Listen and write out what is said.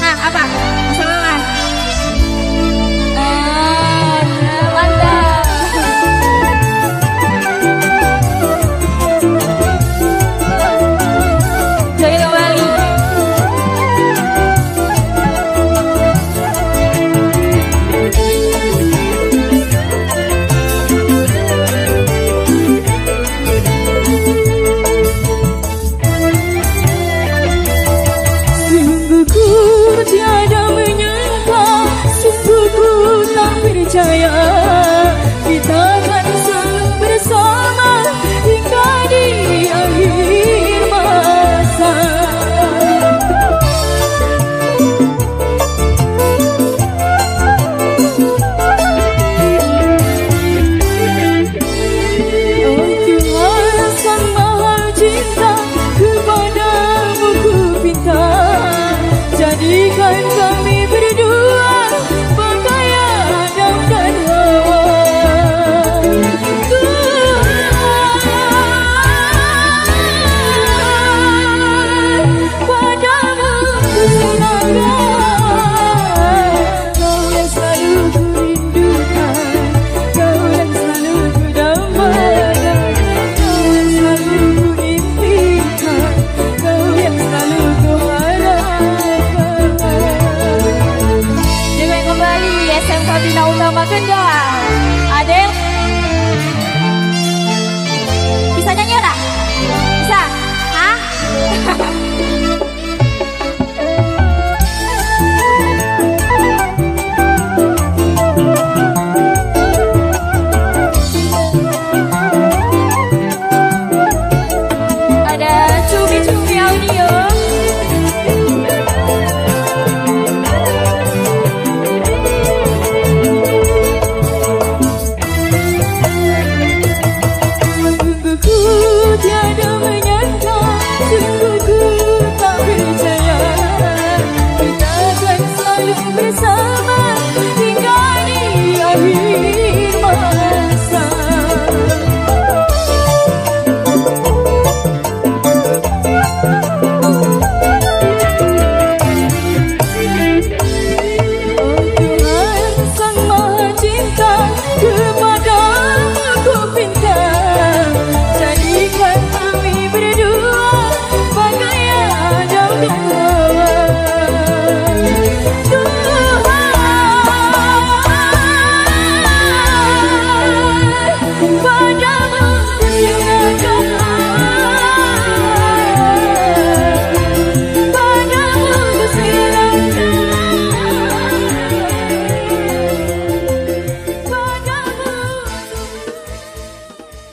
Kak ah apa? Sabina Utama Kendal